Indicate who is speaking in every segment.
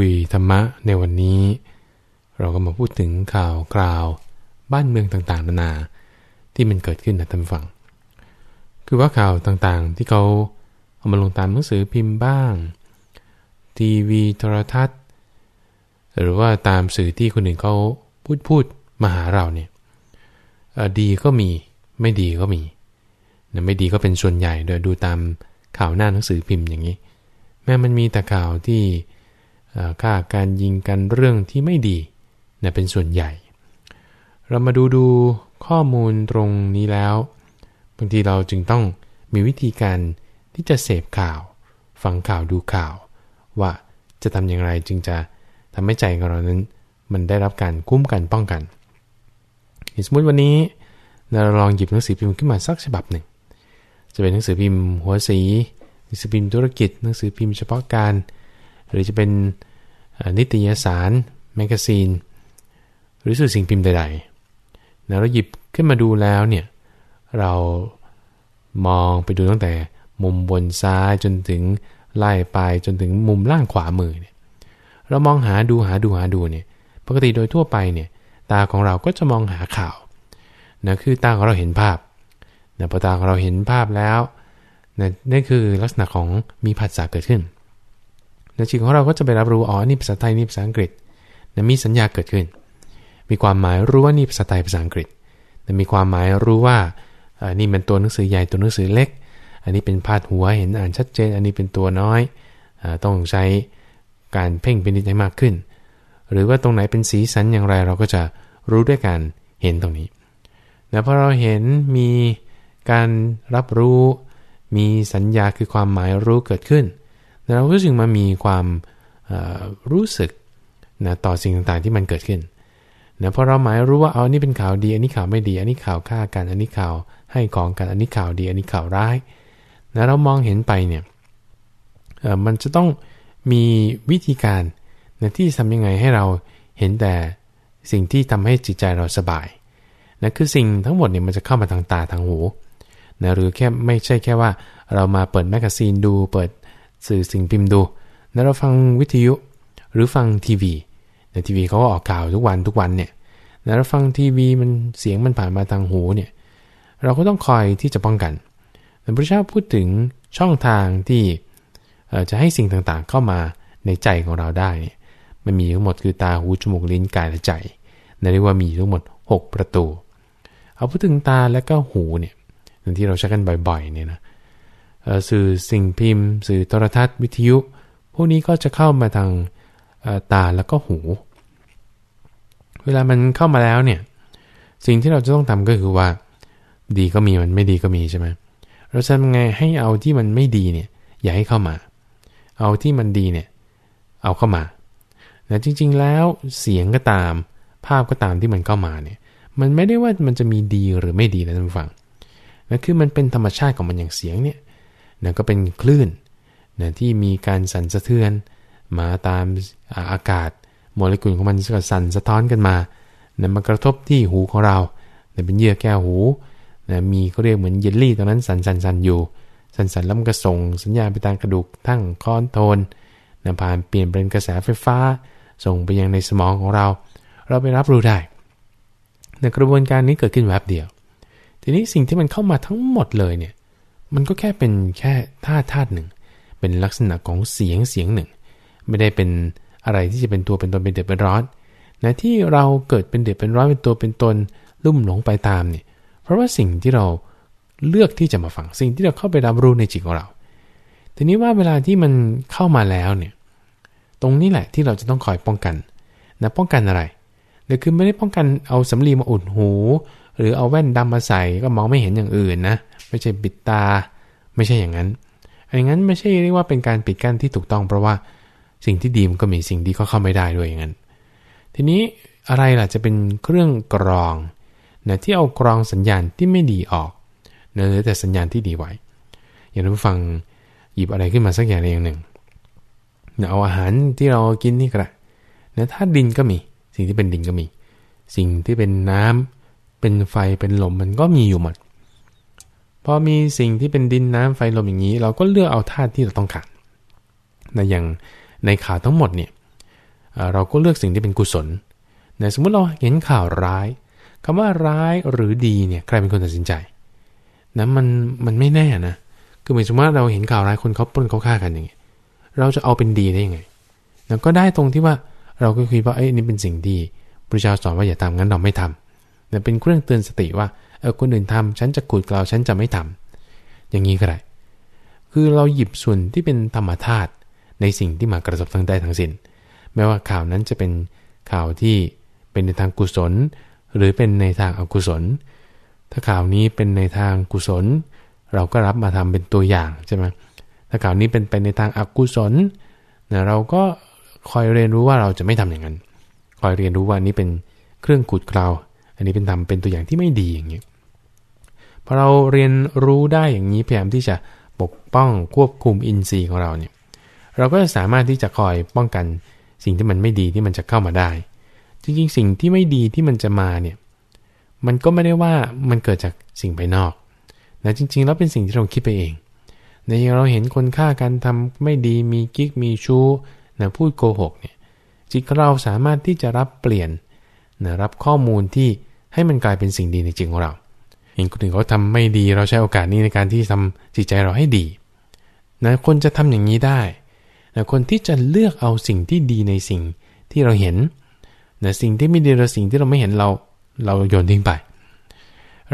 Speaker 1: คุยธรรมะในวันนี้ เราก็มาพูดถึงข่าวคราวบ้านเมืองต่างๆนานาที่มันเกิดขึ้นนะท่านฟัง คือว่าข่าวต่างๆที่เขาเอามาลงตามหนังสือพิมพ์บ้าง ทีวีโทรทัศน์ หรือว่าตามสื่อที่คนอื่นเขาพูดพูดมาหาเราเนี่ยดีก็มีไม่ดีก็มีนะไม่ดีก็เป็นส่วนใหญ่โดยดูตามข่าวหน้าหนังสือพิมพ์อย่างนี้ แม้มันมีแต่ข่าวที่ ฆ่าการยิงกันเรื่องที่ไม่ดีนะเป็นส่วนใหญ่ เรามาดูดูข้อมูลตรงนี้แล้วบางทีเราจึงต้องมีวิธีการที่จะเสพข่าว ฟังข่าวดูข่าว ว่าจะทำอย่างไรจึงจะทำให้ใจของเรานั้น มันได้รับการคุ้มกันป้องกันสมมติวันนี้เราลองหยิบหนังสือพิมพ์ขึ้นมาสักฉบับหนึ่ง จะเป็นหนังสือพิมพ์หัวสี หนังสือพิมพ์ธุรกิจ หนังสือพิมพ์เฉพาะการ หรือจะเป็น นิตยสาร magazine หรือสื่อสิ่งพิมพ์ใดๆเราหยิบขึ้นมาดูแล้วเนี่ยเรามองไปดูตั้งแต่มุมบนซ้ายจนถึงไล่ไปจนถึงมุมล่างขวามือเนี่ยเรามองหาดูหาดูหาดูเนี่ยปกติโดยทั่วไปเนี่ยตาของเราก็จะมองหาข่าวนะคือตาของเราเห็นภาพนะพอตาของเราเห็นภาพแล้วนะนี่คือลักษณะของมีภาษาเกิดขึ้น จิตของเราก็จะไปรับรู้อ๋อนี่ภาษาไทยนี่ภาษาอังกฤษนะมีสัญญาเกิดขึ้น มีความหมายรู้ว่านี่ภาษาไทยภาษาอังกฤษนะมีความหมายรู้ว่าอันนี้เป็นตัวหนังสือใหญ่ตัวหนังสือเล็ก อันนี้เป็นพาดหัวเห็นอ่านชัดเจน อันนี้เป็นตัวน้อยต้องใช้การเพ่งเป็นนิดให้มากขึ้น หรือว่าตรงไหนเป็นสีสันอย่างไรเราก็จะรู้ด้วยการเห็นตรงนี้แต่พอเราเห็นมีการรับรู้ มีสัญญาคือความหมายรู้เกิดขึ้น เราก็จึงมามีความรู้สึกนะต่อสิ่งต่างๆที่มันเกิดขึ้นนะพอเราหมายรู้ว่าเอาอันนี้เป็นข่าวดี อันนี้ข่าวไม่ดี อันนี้ข่าวฆ่ากัน อันนี้ข่าวให้ของกัน อันนี้ข่าวดี อันนี้ข่าวร้ายนะเรามองเห็นไปเนี่ยมันจะต้องมีวิธีการนะที่ทำยังไงให้เราเห็นแต่สิ่งที่ทำให้จิตใจเราสบายนะคือสิ่งทั้งหมดเนี่ยมันจะเข้ามาทางตาทางหูนะหรือแค่ไม่ใช่แค่ว่า เรามาเปิดแมกกาซีนดู เปิด สื่อสิ่งพิมพ์ดูนะเราฟังวิทยุหรือฟังทีวีในทีวีเขาก็ออกข่าวทุกวันทุกวันเนี่ยนะเราฟังทีวีมันเสียงมันผ่านมาทางหูเนี่ยเราก็ต้องคอยที่จะป้องกันพระพุทธเจ้าพูดถึงช่องทางที่จะให้สิ่งต่างๆ เข้ามาในใจของเราได้เนี่ยมันมีทั้งหมดคือตาหูจมูกลิ้นกายและใจนั่นเรียกว่ามีทั้งหมด 6 ประตู เอาพูดถึงตาและก็หูเนี่ยที่เราใช้กันบ่อยๆเนี่ยนะ สื่อสิ่งพิมพ์ สื่อโทรทัศน์วิทยุ พวกนี้ก็จะเข้ามาทางตาแล้วก็หู เวลามันเข้ามาแล้วเนี่ยสิ่งที่เราจะต้องทำก็คือว่า ดีก็มีมันไม่ดีก็มีใช่ไหมเราจะทำไงให้เอาที่มันไม่ดีเนี่ยอย่าให้เข้ามา เอาที่มันดีเนี่ยเอาเข้ามาแต่จริง ๆ แล้วเสียงก็ตามภาพก็ตามที่มันเข้ามาเนี่ยมันไม่ได้ว่ามันจะมีดีหรือไม่ดีนะท่านผู้ฟังนะคือมันเป็นธรรมชาติของมันอย่างเสียงเนี่ย นะก็เป็นคลื่นนะที่มีการสั่นสะเทือนมาตามอากาศโมเลกุลของมันก็สั่นสะท้อนกันมานะมากระทบที่หูของเรานะเป็นเยื่อแก้วหูนะมีเขาเรียกเหมือนเยลลี่ตรงนั้นสั่นสั่นสั่นอยู่ สั่นสั่นแล้วมันก็ส่งสัญญาณไปตามกระดูกทั้งคอนโทนนะผ่านเปลี่ยนเป็นกระแสไฟฟ้า ส่งไปยังในสมองของเรา เราไปรับรู้ได้ในกระบวนการนี้เกิดขึ้นแวบเดียว ทีนี้สิ่งที่มันเข้ามาทั้งหมดเลยเนี่ย มันก็แค่เป็นแค่ธาตุธาตุหนึ่ง เป็นลักษณะของเสียงเสียงหนึ่ง ไม่ได้เป็นอะไรที่จะเป็นตัวเป็นตนเป็นเดือดเป็นร้อนนะที่เราเกิดเป็นเดือดเป็นร้อนเป็นตัวเป็นตนลุ่มหลงไปตามเนี่ย เพราะว่าสิ่งที่เราเลือกที่จะมาฟังสิ่งที่เราเข้าไปรับรู้ในจิตของเรา ทีนี้ว่าเวลาที่มันเข้ามาแล้วเนี่ย ตรงนี้แหละที่เราจะต้องคอยป้องกันนะป้องกันอะไรหรือคือไม่ได้ป้องกันเอาสำลีมาอุดหู หรือเอาแว่นดำมาใส่ก็มองไม่เห็นอย่างอื่นนะไม่ใช่ปิดตา ไม่ใช่อย่างนั้นอย่างนั้นไม่ใช่เรียกว่าเป็นการปิดกั้นที่ถูกต้องเพราะว่าสิ่งที่ดีมันก็มีสิ่งที่ก็เข้าไม่ได้ด้วยอย่างนั้น ทีนี้อะไรล่ะจะเป็นเครื่องกรองนะที่เอากรองสัญญาณที่ไม่ดีออกเนื้อแต่สัญญาณที่ดีไว้ อย่างนั้นฟังหยิบอะไรขึ้นมาสักอย่างอย่างหนึ่งเอาอาหารที่เรากินนี่ก็ได้นะถ้าดินก็มี สิ่งที่เป็นดินก็มี สิ่งที่เป็นน้ำ เป็นไฟเป็นลมมันก็มีอยู่หมดพอมีสิ่งที่เป็นดินน้ำไฟลมอย่างนี้ เราก็เลือกเอาธาตุที่เราต้องการนะอย่างในข่าวทั้งหมดเนี่ยเราก็เลือกสิ่งที่เป็นกุศลนะสมมุติเราเห็นข่าวร้ายคำว่าร้ายหรือดีเนี่ยใครเป็นคนตัดสินใจนะมันมันไม่แน่นะคือหมายถึงว่าเราเห็นข่าวร้ายคนเขาปล้นเขาฆ่ากันอย่างเงี้ยเราจะเอาเป็นดีได้ยังไงนะก็ได้ตรงที่ว่าเราก็คิดว่าเอ้ยนี่เป็นสิ่งดีพระเจ้าสอนว่าอย่าทำงั้นเราไม่ทำนะ เป็นเครื่องเตือนสติว่าเออคนอื่นทำฉันจะขุดกล่าวฉันจะไม่ทำอย่างนี้ก็ได้คือเราหยิบส่วนที่เป็นธรรมธาตุในสิ่งที่มากระทบทั้งได้ทั้งสิน้นแม้ว่าข่าวนั้นจะเป็นข่าวที่เป็นในทางกุศล หรือเป็นในทางอกุศล ถ้าข่าวนี้เป็นในทางกุศล เราก็รับมาทำเป็นตัวอย่างใช่ไหมถ้าข่าวนี้เป็นไปในทางอกุศลนะเราก็คอยเรียนรู้ว่าเราจะไม่ทำอย่างนั้น คอยเรียนรู้ว่านี้เป็นเครื่องขุดกลาว อันนี้เป็นทำเป็นตัวอย่างที่ไม่ดีอย่างนี้พอเราเรียนรู้ได้อย่างนี้พยายามที่จะปกป้องควบคุมอินทรีย์ของเราเนี่ยเราก็จะสามารถที่จะคอยป้องกันสิ่งที่มันไม่ดีที่มันจะเข้ามาได้ จริงๆ สิ่งที่ไม่ดีที่มันจะมาเนี่ยมันก็ไม่ได้ว่ามันเกิดจากสิ่งภายนอกแต่จริง ๆ แล้วเป็นสิ่งที่เราคิดไปเองในเราเห็นคนฆ่ากันทำไม่ดีมีกิ๊กมีชู้นะพูดโกหกเนี่ยจิตเราสามารถที่จะรับเปลี่ยนนะรับข้อมูลที่ ให้มันกลายเป็นสิ่งดีในจิตของเราเห็นคนอื่นเขาทำไม่ดีเราใช้โอกาสนี้ในการที่ทำจิตใจเราให้ดีนะคนจะทำอย่างนี้ได้นะคนที่จะเลือกเอาสิ่งที่ดีในสิ่งที่เราเห็นนะสิ่งที่ไม่ดีเราสิ่งที่เราไม่เห็นเราเราโยนทิ้งไป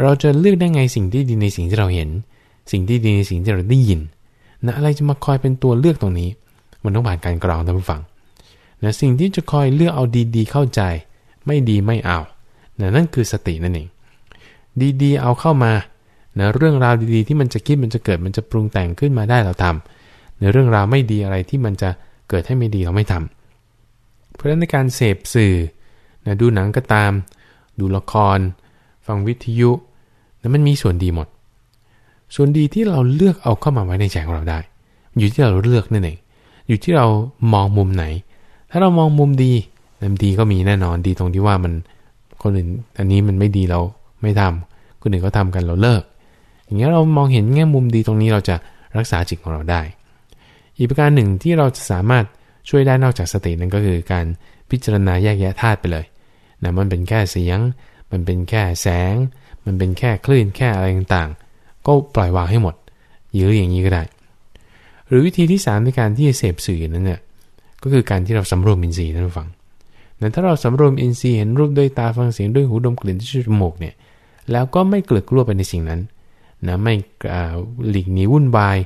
Speaker 1: เราจะเลือกได้ไงสิ่งที่ดีในสิ่งที่เราเห็น สิ่งที่ดีในสิ่งที่เราได้ยินนะอะไรจะมาคอยเป็นตัวเลือกตรงนี้ มันต้องผ่านการกรองท่านผู้ฟังนะสิ่งที่จะคอยเลือกเอาดีๆเข้าใจ ไม่ดีไม่เอา นะนั่นคือสตินั่นเอง ดีๆ เอาเข้ามานะเรื่องราวดีๆ ที่มันจะคิดมันจะเกิดมันจะปรุงแต่งขึ้นมาได้เราทำในเรื่องราวไม่ดีอะไรที่มันจะเกิดให้ไม่ดีเราไม่ทำเพราะฉะนั้นในการเสพสื่อนะดูหนังก็ตาม ดูละคร ฟังวิทยุนะมันมีส่วนดีหมด ส่วนดีที่เราเลือกเอาเข้ามาไว้ในใจของเราได้ อยู่ที่เราเลือกนั่นเองอยู่ที่เรามองมุมไหน ถ้าเรามองมุมดีนันดีก็มีแน่นอนดีตรงที่ว่ามัน คนอื่นอันนี้มันไม่ดีเราไม่ทำคนอื่นเขาทากันเราเลิก อย่างเงี้ยเรามองเห็นแง่มุมดีตรงนี้เราจะรักษาจิตของเราได้ อีกประการหนึ่งที่เราจะสามารถช่วยได้นอกจากสตินั้นก็คือการพิจารณาแยกแยะธาตุไปเลยนะมันเป็นแค่เสียง มันเป็นแค่แสง มันเป็นแค่คลื่นแค่อะไรต่างๆ ก็ปล่อยวางให้หมดหรืออย่างนี้ก็ได้ หรือวิธีที่3ในการที่จะเสพสื่อนั้นเนี่ยก็คือการที่เราสำรวมอินทรีย์นั่นฟัง แต่ถ้าเราสำรวมอินทรีย์เห็นรูปด้วยตาฟังเสียงด้วยหูดมกลิ่นที่จมูกเนี่ยแล้วก็ไม่เกลือกลัวไปในสิ่งนั้นนะไม่หลีกหนีวุ่นวาย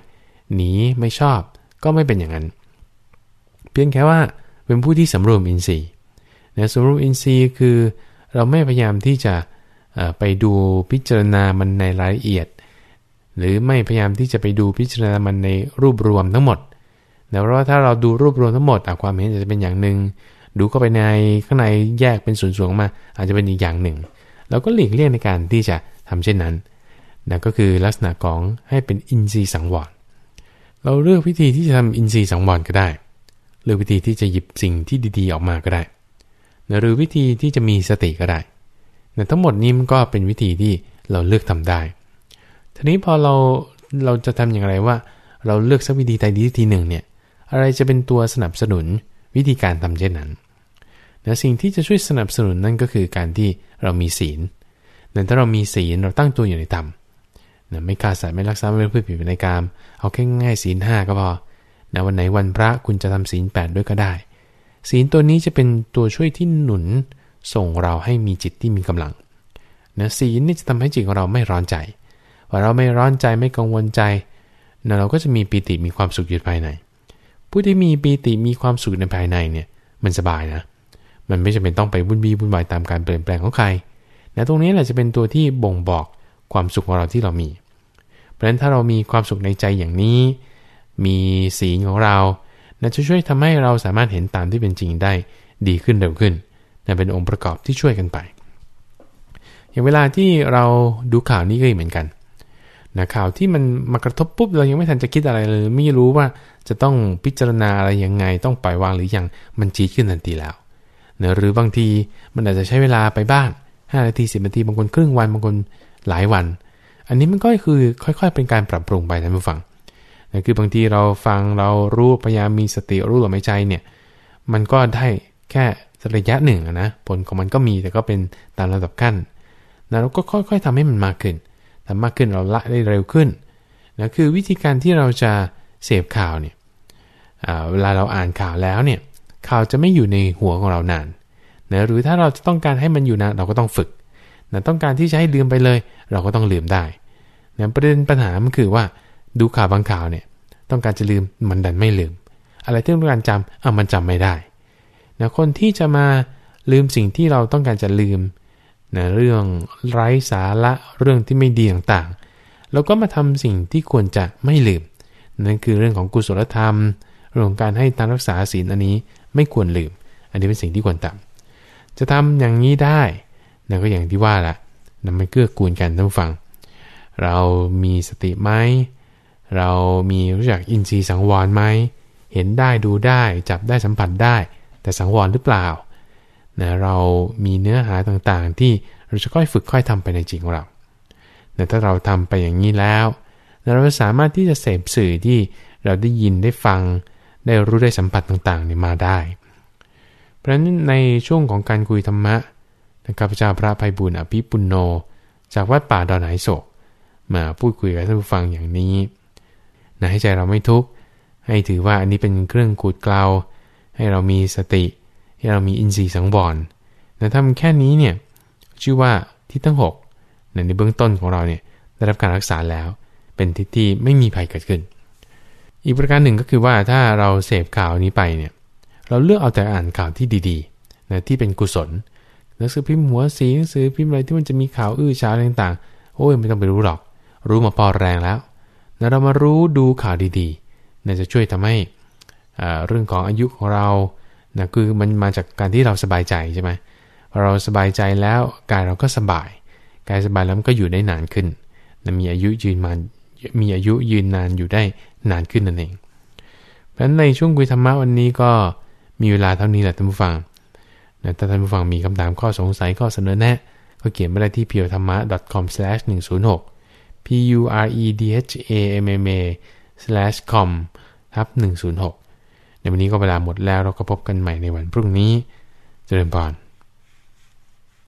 Speaker 1: หนีไม่ชอบก็ไม่เป็นอย่างนั้น เพียงแค่ว่าเป็นผู้ที่สำรวมอินทรีย์นะสำรวมอินทรีย์คือเราไม่พยายามที่จะไปดูพิจารณามันในรายละเอียด หรือไม่พยายามที่จะไปดูพิจารณามันในรูปรวมทั้งหมดแต่ว่าถ้าเราดูรูปรวมทั้งหมดความเห็นจะเป็นอย่างหนึ่ง ดูเข้าไปในข้างในแยกเป็นส่วนๆมา อาจจะเป็นอีกอย่างหนึ่ง เราก็หลีกเลี่ยงในการที่จะทำเช่นนั้นนั่นก็คือลักษณะของให้เป็นอินทรีย์สังวรเราเลือกวิธีที่จะทำอินทรีย์สังวรก็ได้ เลือกวิธีที่จะหยิบสิ่งที่ดีๆออกมาก็ได้ หรือวิธีที่จะมีสติก็ได้แต่ทั้งหมดนี้มันก็เป็นวิธีที่เราเลือกทำได้ ทีนี้พอเราเราจะทำอย่างไรว่า เราเลือกสักวิธีใดดีทีหนึ่งเนี่ย อะไรจะเป็นตัวสนับสนุนวิธีการทำเช่นนั้น นะสิ่งที่จะช่วยสนับสนุนนั่นก็คือการที่เรามีศีลแต่ถ้าเรามีศีลเราตั้งตัวอยู่ในธรรมนะไม่ฆ่าสัตว์ไม่ลักทรัพย์ไม่พูดผิดในกาม เอาแค่ง่ายศีลห้าก็พอนะวันไหนวันพระคุณจะทำศีลแปดด้วยก็ได้ ศีลตัวนี้จะเป็นตัวช่วยที่หนุนส่งเราให้มีจิตที่มีกำลังนะศีลนี่จะทำให้จิตของเราไม่ร้อนใจว่าเราไม่ร้อนใจไม่กังวลใจนะเราก็จะมีปีติมีความสุขอยู่ภายใน ผู้ที่มีปีติมีความสุขในภายในเนี่ยมันสบายนะ มันไม่จำเป็นต้องไปวุ่นวี่วุ่นวายตามการเปลี่ยนแปลงของใครนะตรงนี้แหละจะเป็นตัวที่บ่งบอกความสุขของเราที่เรามี เพราะฉะนั้นถ้าเรามีความสุขในใจอย่างนี้ มีสีของเรานะจะช่วยทำให้เราสามารถเห็นตามที่เป็นจริงได้ดีขึ้นเร็วขึ้นนะเป็นองค์ประกอบที่ช่วยกันไป อย่างเวลาที่เราดูข่าวนี้ก็เหมือนกันนะข่าวที่มันมากระทบปุ๊บเรายังไม่ทันจะคิดอะไรเลยไม่รู้ว่าจะต้องพิจารณาอะไรยังไงต้องปล่อยวางหรือยังมันจีดขึ้นทันทีแล้ว นะหรือบางทีมันอาจจะใช้เวลาไปบ้าง 5 นาที 10 นาที บางคนครึ่งวัน บางคนหลายวัน อันนี้มันก็คือค่อย ๆ เป็นการปรับปรุงไปท่านผู้ฟังนะคือบางทีเราฟังเรารู้พยายามมีสติรู้ลมหายใจเนี่ย มันก็ได้แค่ระยะหนึ่งนะ ผลของมันก็มีแต่ก็เป็นตามระดับขั้นนะเราก็ค่อย ๆทำให้มันมากขึ้นทำมากขึ้นเราละได้เร็วขึ้นนะคือวิธีการที่เราจะเสพข่าวเนี่ยเวลาเราอ่านข่าวแล้วเนี่ย ข่าวจะไม่อยู่ในหัวของเรานานนะหรือถ้าเราจะต้องการให้มันอยู่นานเราก็ต้องฝึกนะต้องการที่จะให้ลืมไปเลย เราก็ต้องลืมได้นะประเด็นปัญหามันคือว่าดูข่าวบางข่าวเนี่ยต้องการจะลืมมันดันไม่ลืม อะไรที่ต้องการจำอะมันจำไม่ได้นะคนที่จะมาลืมสิ่งที่เราต้องการจะลืมนะเรื่องไร้สาระเรื่องที่ไม่ดีต่างๆเราก็มาทำสิ่งที่ควรจะไม่ลืม นั่นคือเรื่องของกุศลธรรมเรื่องของการให้ทานรักษาศีลอันนี้ ไม่ควรลืม อันนี้เป็นสิ่งที่ควรทำจะทำอย่างนี้ได้นะก็อย่างที่ว่าละนำมาเกื้อกูลกันท่านฟัง เรามีสติไหมเรามีรู้จักอินทรีย์สังวรไหมเห็นได้ดูได้จับได้สัมผัสได้ แต่สังวรหรือเปล่านะเรามีเนื้อหาต่างๆ ที่เราจะค่อยฝึกค่อยทำไปในจริงของเราแต่ถ้าเราทำไปอย่างนี้แล้ว เราสามารถที่จะเสพสื่อที่เราได้ยินได้ฟัง ได้รู้ได้สัมผัสต่างๆเนี่ยมาได้ เพราะฉะนั้นในช่วงของการคุยธรรมะนะครับพระเจ้าพระภัยบุญอภิปุณโน จากวัดป่าดอนไหโศก มาพูดคุยกับท่านผู้ฟังอย่างนี้นะให้ใจเราไม่ทุกข์ให้ถือว่าอันนี้เป็นเครื่องขูดเกลาให้เรามีสติ ให้เรามีอินทรีย์สังวรแต่ทำแค่นี้เนี่ยชื่อว่าทิศทั้ง6ในเบื้องต้นของเราเนี่ยได้รับการรักษาแล้ว เป็นทิศที่ไม่มีภัยเกิดขึ้น อีกประการหนึ่งก็คือว่าถ้าเราเสพข่าวนี้ไปเนี่ยเราเลือกเอาแต่อ่านข่าวที่ดีๆนะที่เป็นกุศลหนังสือพิมพ์หัวสีหนังสือพิมพ์อะไรที่มันจะมีข่าวอื้อฉาวต่างๆโอ้ยไม่ต้องไปรู้หรอก รู้มาพอแรงแล้วนะเรามารู้ดูข่าวดีๆนะจะช่วยทำให้เรื่องของอายุของเรานะคือมันมาจากการที่เราสบายใจใช่ไหมพอเราสบายใจแล้วกายเราก็สบาย กายสบายแล้วมันก็อยู่ได้นานขึ้นนะมีอายุยืนมามีอายุยืนนานอยู่ได้ นานขึ้นนั่นเอง เพราะฉะนั้นในช่วงคุยธรรมะวันนี้ก็มีเวลาเท่านี้แหละท่านผู้ฟังนะถ้าท่านผู้ฟังมีคำถามข้อสงสัยข้อเสนอแนะ ก็เขียนมาได้ที่ p u r e t h a m m a com/106 p u r e d h a m m a com ทับ106 ในวันนี้ก็เวลาหมดแล้วเราก็พบกันใหม่ในวันพรุ่งนี้ เจริญพร